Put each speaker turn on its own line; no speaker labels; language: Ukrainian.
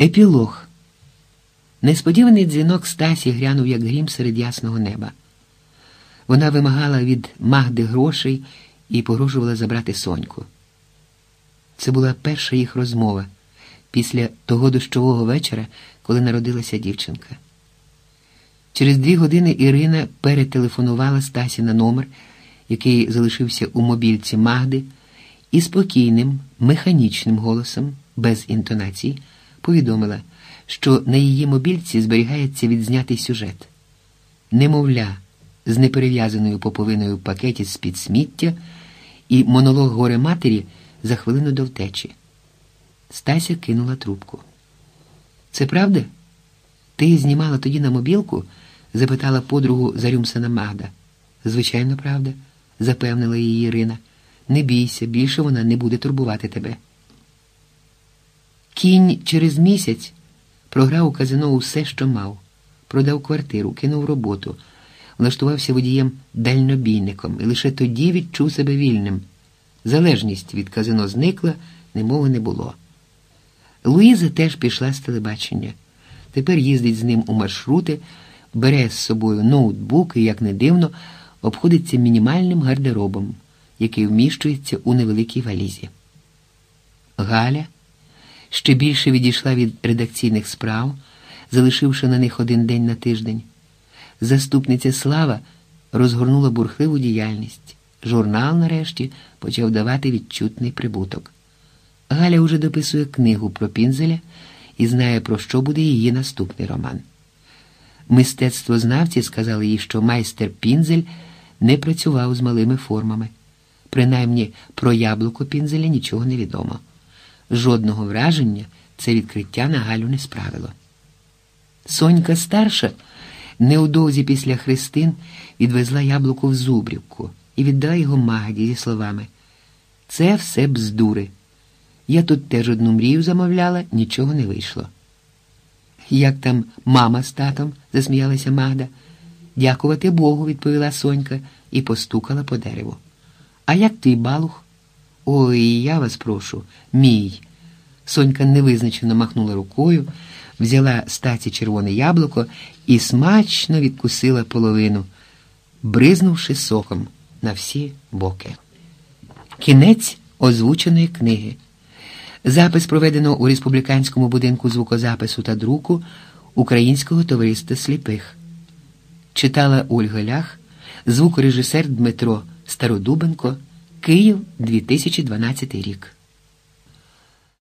Епілог. Несподіваний дзвінок Стасі глянув, як грім серед ясного неба. Вона вимагала від Магди грошей і погрожувала забрати соньку. Це була перша їх розмова після того дощового вечора, коли народилася дівчинка. Через дві години Ірина перетелефонувала Стасі на номер, який залишився у мобільці Магди, і спокійним, механічним голосом, без інтонацій, повідомила, що на її мобільці зберігається відзнятий сюжет. Немовля з неперев'язаною поповиною в пакеті з-під сміття і монолог горе матері за хвилину до втечі. Стася кинула трубку. Це правда? Ти знімала тоді на мобілку? запитала подругу Зарюмсана Магда. Звичайно, правда, запевнила її Ірина. Не бійся, більше вона не буде турбувати тебе. Кінь через місяць програв у казино усе, що мав, продав квартиру, кинув роботу, влаштувався водієм дальнобійником і лише тоді відчув себе вільним. Залежність від казино зникла, немови не було. Луїза теж пішла з телебачення. Тепер їздить з ним у маршрути, бере з собою ноутбук і, як не дивно, обходиться мінімальним гардеробом, який вміщується у невеликій валізі. Галя ще більше відійшла від редакційних справ, залишивши на них один день на тиждень. Заступниця Слава розгорнула бурхливу діяльність. Журнал, нарешті, почав давати відчутний прибуток. Галя уже дописує книгу про Пінзеля і знає, про що буде її наступний роман. Мистецтвознавці сказали їй, що майстер Пінзель не працював з малими формами. Принаймні про яблуко Пінзеля нічого не відомо. Жодного враження це відкриття на Галю не справило. Сонька старша неудовзі після Христин відвезла яблуко в Зубрівку і віддала його Магді зі словами Це все бздури. Я тут теж одну мрію замовляла, нічого не вийшло. Як там мама з татом? засміялася Магда. Дякувати Богу, відповіла Сонька і постукала по дереву. А як твій балух? Ой, я вас прошу, мій. Сонька невизначено махнула рукою, взяла стаці червоне яблуко і смачно відкусила половину, бризнувши соком на всі боки. Кінець озвученої книги. Запис проведено у республіканському будинку звукозапису та друку Українського товариства сліпих. Читала Ольга Лях, звукорежисер Дмитро Стародубенко, Київ 2012 рік.